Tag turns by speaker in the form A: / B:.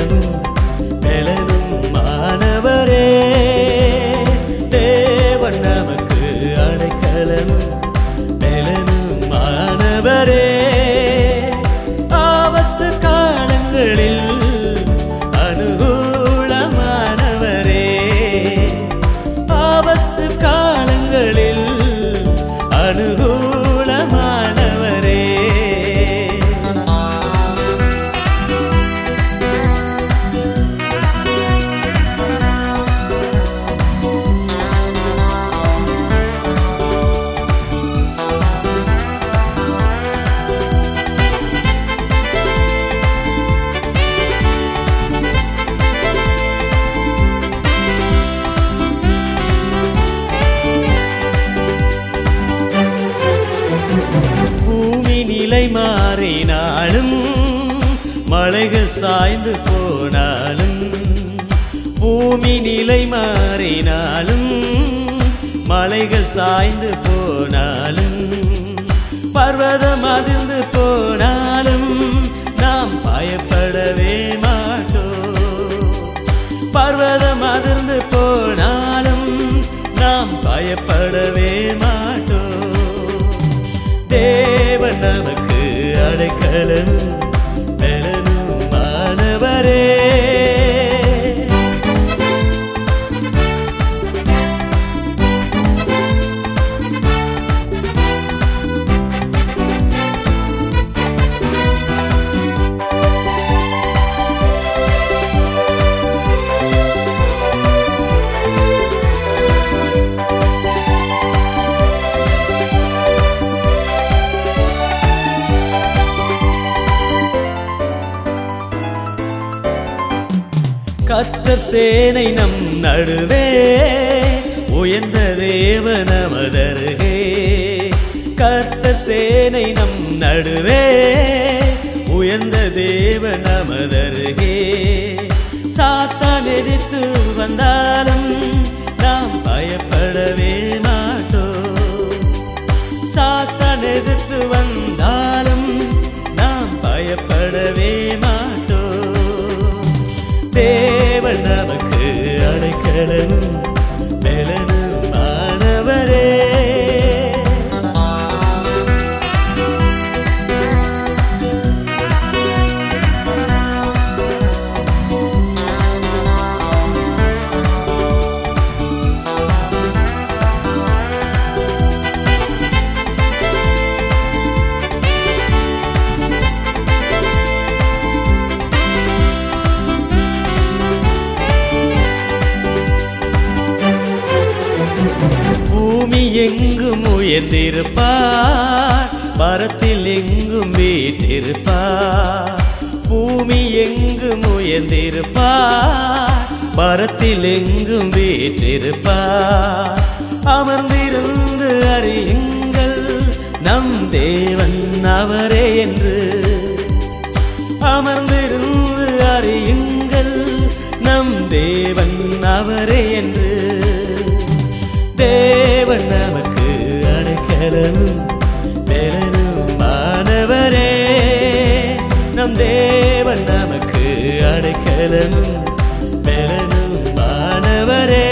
A: Jerusalem. நிலை மாறினாலும் மலைகள் சாய்ந்து போனாலும் பூமி நிலை மாறினாலும் மலைகள் சாய்ந்து போனாலும் பர்வதம் அதிர்ந்து போனாலும் நாம் பயப்படவே மாட்டோம். பர்வதம் அதிர்ந்து போனாலும் நாம் பயப்படவே மாட்டோம். தே அடைக்கலனும் பலனும் கத்த சேனை நம் நடுவே உயர்ந்த தேவ நமதருகே கத்த சேனை நம் நடுவே உயர்ந்த தேவ நமதருகே சாத்தான் எதிர்த்து வந்தாலும் நாம் பயப்படவே Elena உயர்ந்திருப்பார் மரத்தில் எங்கும் வீட்டிருப்பார் பூமி எங்கும் உயர்ந்திருப்பார் மரத்தில் எங்கும் வீற்றிருப்பார். அமர்ந்திருந்து அறியுங்கள் நம் தேவன் அவரே என்று. அமர்ந்திருந்து அறியுங்கள் நம் தேவன் அவரே என்று. அடைக்கலனும் பெலனும் மாணவரே நம் தேவன் நமக்கு அடைக்கலனும் பெலனும் மாணவரே.